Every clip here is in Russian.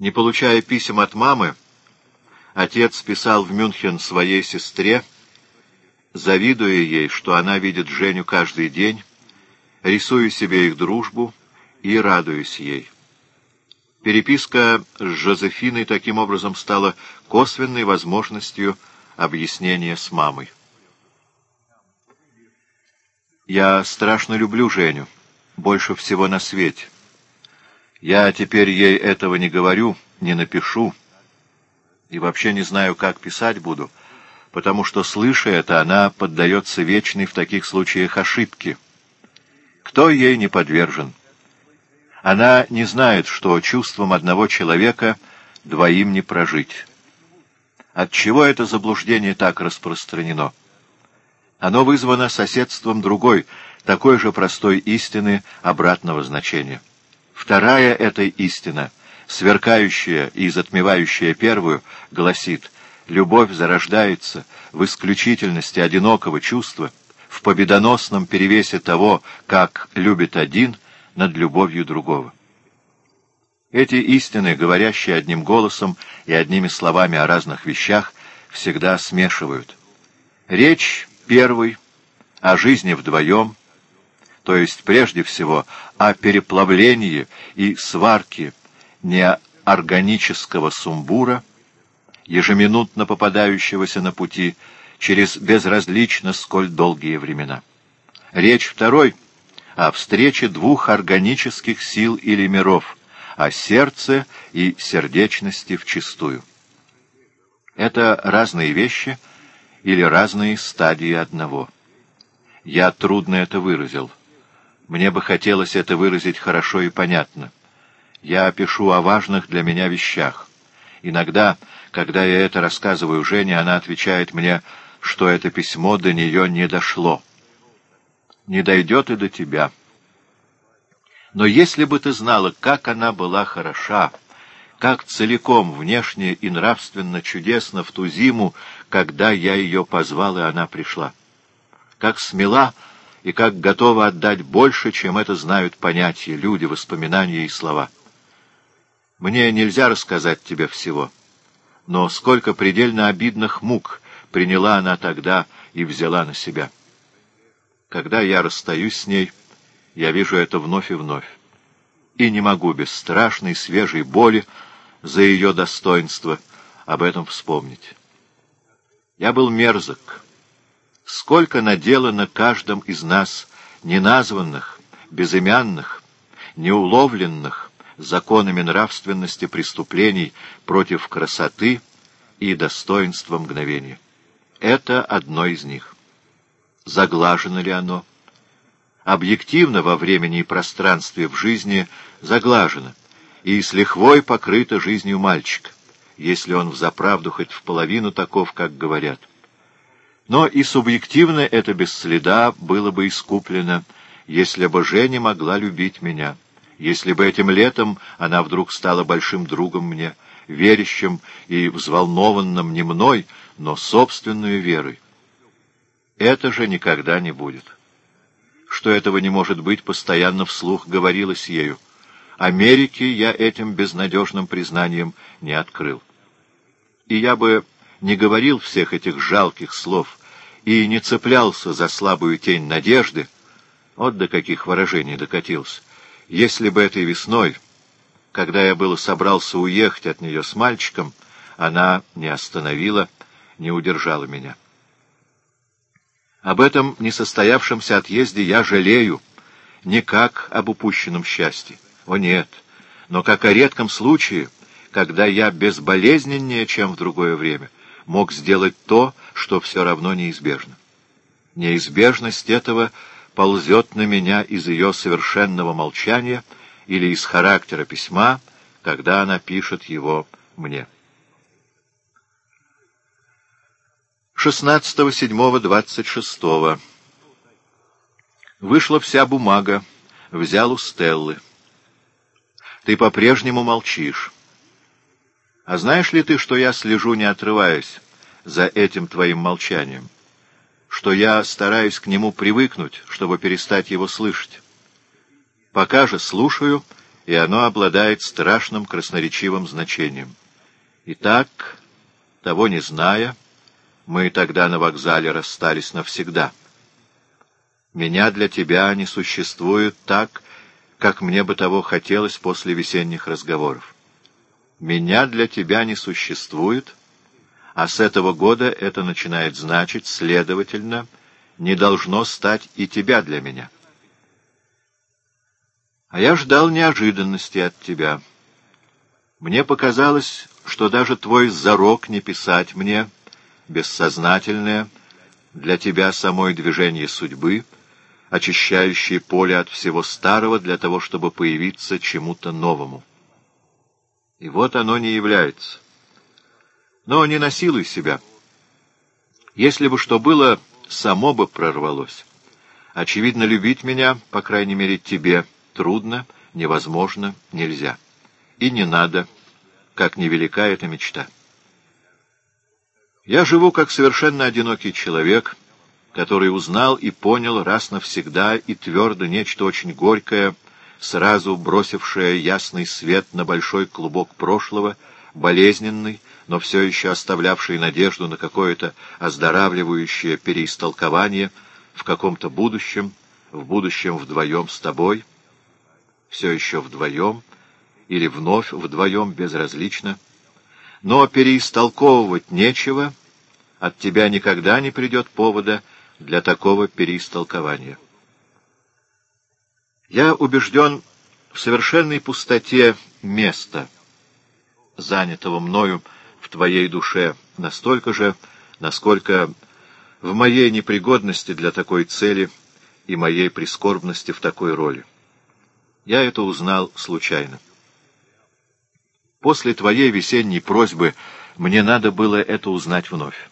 Не получая писем от мамы, отец писал в Мюнхен своей сестре, завидуя ей, что она видит Женю каждый день, рисуя себе их дружбу и радуясь ей. Переписка с Жозефиной таким образом стала косвенной возможностью объяснения с мамой. «Я страшно люблю Женю, больше всего на свете. Я теперь ей этого не говорю, не напишу, и вообще не знаю, как писать буду, потому что, слыша это, она поддается вечной в таких случаях ошибке. Кто ей не подвержен?» Она не знает, что чувством одного человека двоим не прожить. Отчего это заблуждение так распространено? Оно вызвано соседством другой, такой же простой истины обратного значения. Вторая этой истина, сверкающая и затмевающая первую, гласит «Любовь зарождается в исключительности одинокого чувства, в победоносном перевесе того, как любит один — над любовью другого. Эти истины, говорящие одним голосом и одними словами о разных вещах, всегда смешивают. Речь первой о жизни вдвоем, то есть прежде всего о переплавлении и сварке неорганического сумбура, ежеминутно попадающегося на пути через безразлично сколь долгие времена. Речь второй — о встрече двух органических сил или миров, о сердце и сердечности вчистую. Это разные вещи или разные стадии одного. Я трудно это выразил. Мне бы хотелось это выразить хорошо и понятно. Я пишу о важных для меня вещах. Иногда, когда я это рассказываю Жене, она отвечает мне, что это письмо до нее не дошло не дойдет и до тебя. Но если бы ты знала, как она была хороша, как целиком, внешне и нравственно чудесно в ту зиму, когда я ее позвал, и она пришла. Как смела и как готова отдать больше, чем это знают понятия, люди, воспоминания и слова. Мне нельзя рассказать тебе всего, но сколько предельно обидных мук приняла она тогда и взяла на себя. Когда я расстаюсь с ней, я вижу это вновь и вновь. И не могу без страшной свежей боли за ее достоинство об этом вспомнить. Я был мерзок. Сколько наделано каждом из нас неназванных, безымянных, неуловленных законами нравственности преступлений против красоты и достоинства мгновения. Это одно из них заглажено ли оно. Объективно во времени и пространстве в жизни заглажено, и с лихвой покрыто жизнью мальчика, если он взаправду хоть в половину таков, как говорят. Но и субъективно это без следа было бы искуплено, если бы Женя могла любить меня, если бы этим летом она вдруг стала большим другом мне, верящим и взволнованным не мной, но собственную верой. Это же никогда не будет. Что этого не может быть, постоянно вслух говорилось ею. Америки я этим безнадежным признанием не открыл. И я бы не говорил всех этих жалких слов и не цеплялся за слабую тень надежды, вот до каких выражений докатился, если бы этой весной, когда я было собрался уехать от нее с мальчиком, она не остановила, не удержала меня. Об этом несостоявшемся отъезде я жалею, не как об упущенном счастье. О нет, но как о редком случае, когда я безболезненнее, чем в другое время, мог сделать то, что все равно неизбежно. Неизбежность этого ползет на меня из ее совершенного молчания или из характера письма, когда она пишет его мне. 16.07.26. Вышла вся бумага, взял у Стеллы. Ты по-прежнему молчишь. А знаешь ли ты, что я слежу, не отрываясь, за этим твоим молчанием? Что я стараюсь к нему привыкнуть, чтобы перестать его слышать? Пока же слушаю и оно обладает страшным красноречивым значением. Итак, того не зная, мы тогда на вокзале расстались навсегда. Меня для тебя не существует так, как мне бы того хотелось после весенних разговоров. Меня для тебя не существует, а с этого года это начинает значить, следовательно, не должно стать и тебя для меня. А я ждал неожиданности от тебя. Мне показалось, что даже твой зарок не писать мне, бессознательное, для тебя самой движение судьбы — очищающее поле от всего старого для того, чтобы появиться чему-то новому. И вот оно не является. Но не насилуй себя. Если бы что было, само бы прорвалось. Очевидно, любить меня, по крайней мере, тебе, трудно, невозможно, нельзя. И не надо, как невелика эта мечта. Я живу как совершенно одинокий человек — который узнал и понял раз навсегда и твердо нечто очень горькое, сразу бросившее ясный свет на большой клубок прошлого, болезненный, но все еще оставлявший надежду на какое-то оздоравливающее переистолкование в каком-то будущем, в будущем вдвоем с тобой, все еще вдвоем или вновь вдвоем безразлично. Но переистолковывать нечего, от тебя никогда не придет повода для такого переистолкования. Я убежден в совершенной пустоте места, занятого мною в твоей душе, настолько же, насколько в моей непригодности для такой цели и моей прискорбности в такой роли. Я это узнал случайно. После твоей весенней просьбы мне надо было это узнать вновь.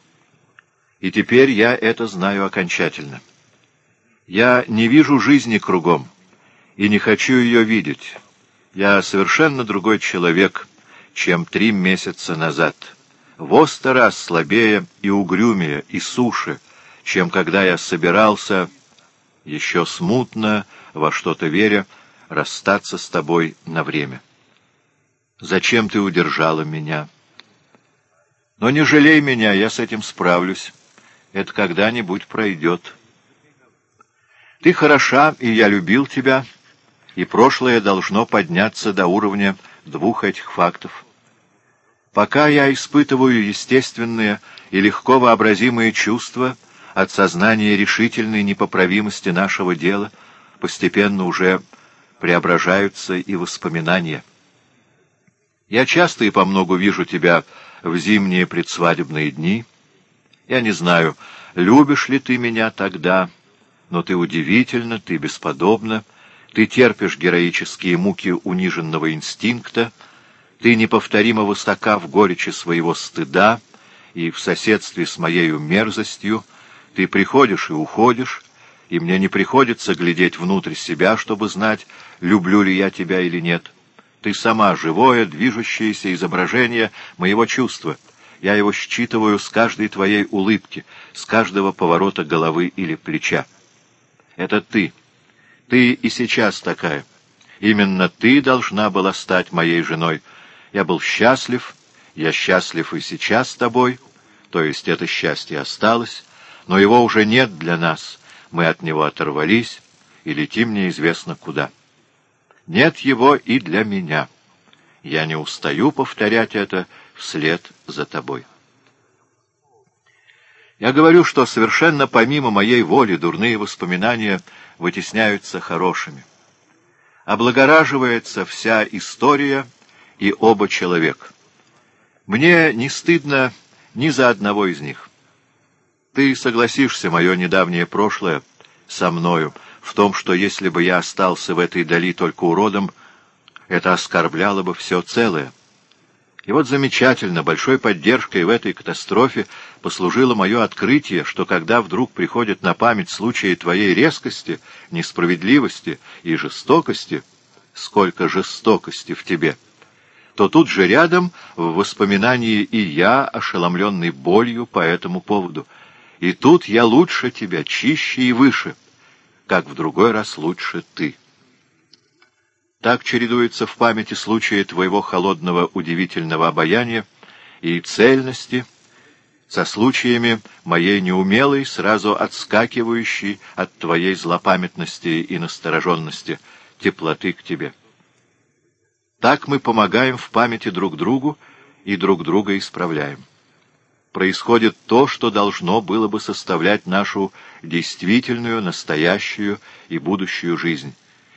И теперь я это знаю окончательно. Я не вижу жизни кругом и не хочу ее видеть. Я совершенно другой человек, чем три месяца назад. В сто раз слабее и угрюмее, и суше, чем когда я собирался, еще смутно, во что-то веря, расстаться с тобой на время. Зачем ты удержала меня? Но не жалей меня, я с этим справлюсь это когда-нибудь пройдет. Ты хороша, и я любил тебя, и прошлое должно подняться до уровня двух этих фактов. Пока я испытываю естественные и легко вообразимые чувства от сознания решительной непоправимости нашего дела, постепенно уже преображаются и воспоминания. Я часто и помногу вижу тебя в зимние предсвадебные дни — я не знаю, любишь ли ты меня тогда, но ты удивительно, ты бесподобна, ты терпишь героические муки униженного инстинкта, ты неповторимо высока в горечи своего стыда и в соседстве с моею мерзостью, ты приходишь и уходишь, и мне не приходится глядеть внутрь себя, чтобы знать, люблю ли я тебя или нет. Ты сама живое, движущееся изображение моего чувства — я его считываю с каждой твоей улыбки, с каждого поворота головы или плеча. Это ты. Ты и сейчас такая. Именно ты должна была стать моей женой. Я был счастлив, я счастлив и сейчас с тобой, то есть это счастье осталось, но его уже нет для нас, мы от него оторвались и летим неизвестно куда. Нет его и для меня. Я не устаю повторять это, вслед за тобой. Я говорю, что совершенно помимо моей воли дурные воспоминания вытесняются хорошими. Облагораживается вся история и оба человека. Мне не стыдно ни за одного из них. Ты согласишься, мое недавнее прошлое, со мною, в том, что если бы я остался в этой дали только уродом, это оскорбляло бы все целое. И вот замечательно, большой поддержкой в этой катастрофе послужило мое открытие, что когда вдруг приходит на память случаи твоей резкости, несправедливости и жестокости, сколько жестокости в тебе, то тут же рядом в воспоминании и я, ошеломленный болью по этому поводу. И тут я лучше тебя, чище и выше, как в другой раз лучше ты. Так чередуются в памяти случаи твоего холодного удивительного обаяния и цельности со случаями моей неумелой, сразу отскакивающей от твоей злопамятности и настороженности, теплоты к тебе. Так мы помогаем в памяти друг другу и друг друга исправляем. Происходит то, что должно было бы составлять нашу действительную, настоящую и будущую жизнь,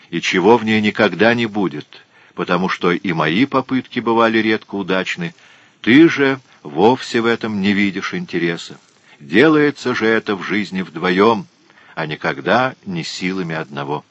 и чего в ней никогда не будет, потому что и мои попытки бывали редко удачны, ты же вовсе в этом не видишь интереса. Делается же это в жизни вдвоем, а никогда не силами одного.